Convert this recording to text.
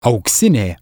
auksinė